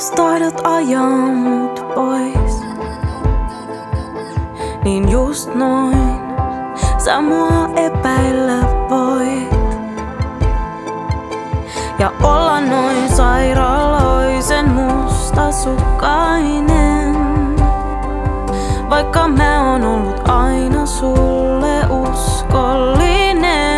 Jos tahdot ajaa mut pois, niin just noin sä mua epäillä voit. Ja olla noin sairaaloisen mustasukkainen, vaikka mä oon ollut aina sulle uskollinen.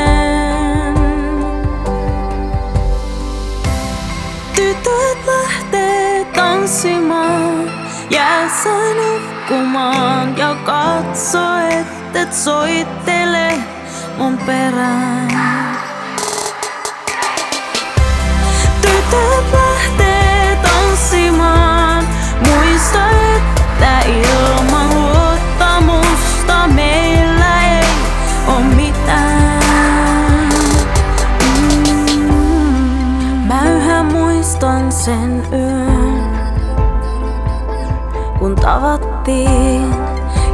Jää sä nukkumaan ja katso, et, et soittele mun perään. Tytöt lähtee tanssimaan, muista, että ilman luottamusta meillä ei oo mitään. Mm. Mä yhä muistan sen yön, tavattiin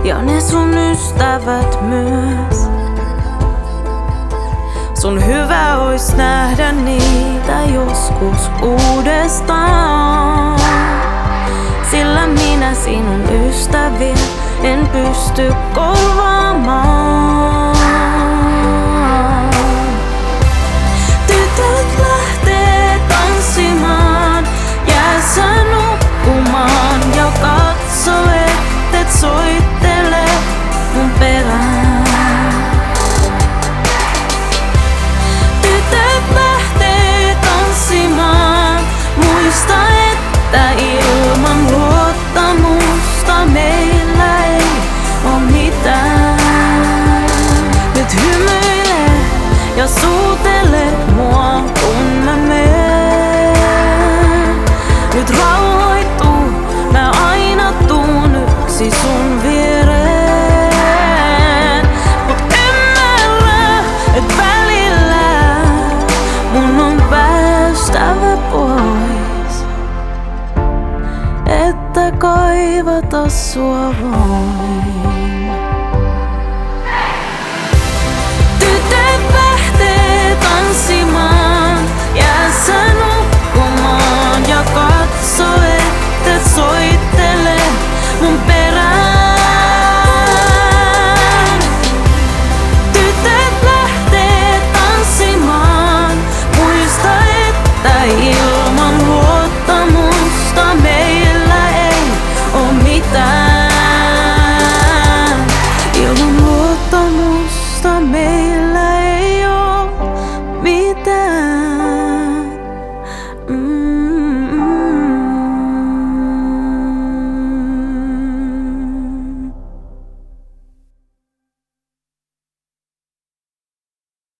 ja ne sun ystävät myös. Sun hyvä ois nähdä niitä joskus uudestaan. Sillä minä sinun ystäviä en pysty korvaamaan. gave her the sworn.